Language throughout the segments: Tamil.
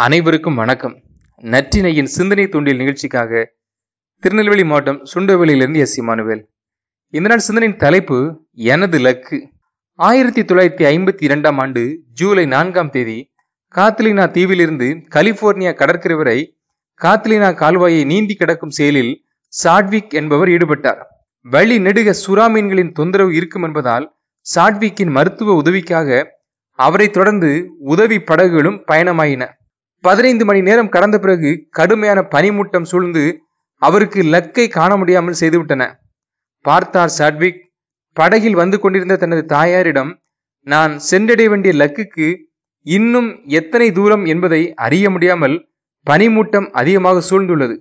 அனைவருக்கும் வணக்கம். நற்றினையின் சிந்தனை தூண்டில் நிகழ்ச்சிக்காக திருநெல்வேலி மாவட்டம் சுண்டவெளியிலிருந்து எஸ். இமானுவேல். இந்த நாள் சிந்தனையின் தலைப்பு எனது லக்கு. ஆயிரத்தி தொள்ளாயிரத்தி ஐம்பத்தி இரண்டாம் ஆண்டு ஜூலை நான்காம் தேதி காத்லினா தீவிலிருந்து கலிபோர்னியா கடற்கரை வரை காத்லினா கால்வாயை நீந்தி கிடக்கும் செயலில் சாட்விக் என்பவர் ஈடுபட்டார். வழி நெடுக சுறா மீன்களின் தொந்தரவு இருக்கும் என்பதால் சாட்விக்கின் மருத்துவ உதவிக்காக அவரை தொடர்ந்து உதவி படகுகளும் பயணமாயின. பதினைந்து மணி நேரம் கடந்த பிறகு கடுமையான பனிமூட்டம் சூழ்ந்து அவருக்கு லக்கை காண முடியாமல் செய்துவிட்டன. பார்த்தார் சாட்விக் படகில் வந்து கொண்டிருந்த தனது தாயாரிடம் நான் சென்றடைய வேண்டிய லக்குக்கு இன்னும் எத்தனை தூரம் என்பதை அறிய முடியாமல் பனிமூட்டம் அதிகமாக சூழ்ந்துள்ளது.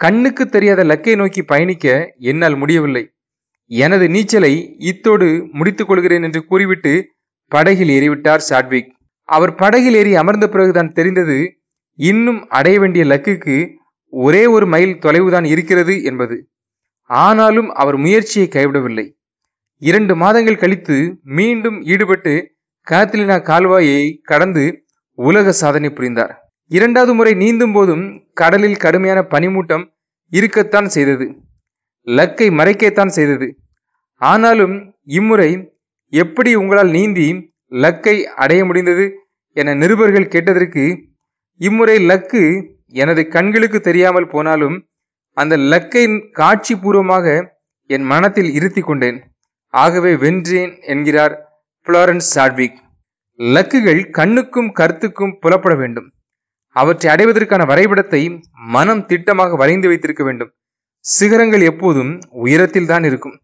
கண்ணுக்கு தெரியாத லக்கை நோக்கி பயணிக்க என்னால் முடியவில்லை. எனது நீச்சலை இத்தோடு முடித்துக் கொள்கிறேன் என்று கூறிவிட்டு படகில் ஏறிவிட்டார் சாட்விக் அவர் படகில் ஏறி அமர்ந்த பிறகுதான் தெரிந்தது இன்னும் அடைய வேண்டிய லக்குக்கு ஒரே ஒரு மைல் தொலைவுதான் இருக்கிறது என்பது. ஆனாலும் அவர் முயற்சியை கைவிடவில்லை. இரண்டு மாதங்கள் கழித்து மீண்டும் ஈடுபட்டு காத்லினா கால்வாயை கடந்து உலக சாதனை புரிந்தார். இரண்டாவது முறை நீந்தும் போதும் கடலில் கடுமையான பனிமூட்டம் இருக்கத்தான் செய்தது. லக்கை மறைக்கத்தான் செய்தது. ஆனாலும் இம்முறை எப்படி உங்களால் நீந்தி லக்கை அடைய முடிந்தது என நிருபர்கள் கேட்டதற்கு இம்முறை லக்கு எனது கண்களுக்கு தெரியாமல் போனாலும் அந்த லக்கை காட்சி பூர்வமாக என் மனத்தில் இருத்தி கொண்டேன். ஆகவே வென்றேன் என்கிறார் புளாரன்ஸ் சாட்விக். லக்குகள் கண்ணுக்கும் கருத்துக்கும் புலப்பட வேண்டும். அவற்றை அடைவதற்கான வரைபடத்தை மனம் திட்டமாக வரைந்து வைத்திருக்க வேண்டும். சிகரங்கள் எப்போதும் உயரத்தில் தான் இருக்கும்.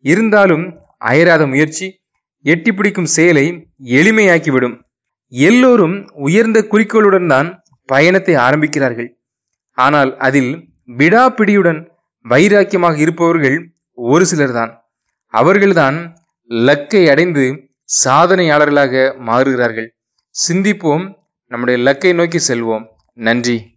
இருந்தாலும் அயராத முயற்சி எட்டி பிடிக்கும் செயலை எளிமையாக்கிவிடும். எல்லோரும் உயர்ந்த குறிக்கோளுடன் தான் பயணத்தை ஆரம்பிக்கிறார்கள். ஆனால் அதில் விடாப்பிடியுடன் வைராக்கியமாக இருப்பவர்கள் ஒரு சிலர்தான் அவர்கள்தான் லக்கை அடைந்து சாதனையாளர்களாக மாறுகிறார்கள். சிந்திப்போம் நம்முடைய லக்கை நோக்கி செல்வோம். நன்றி.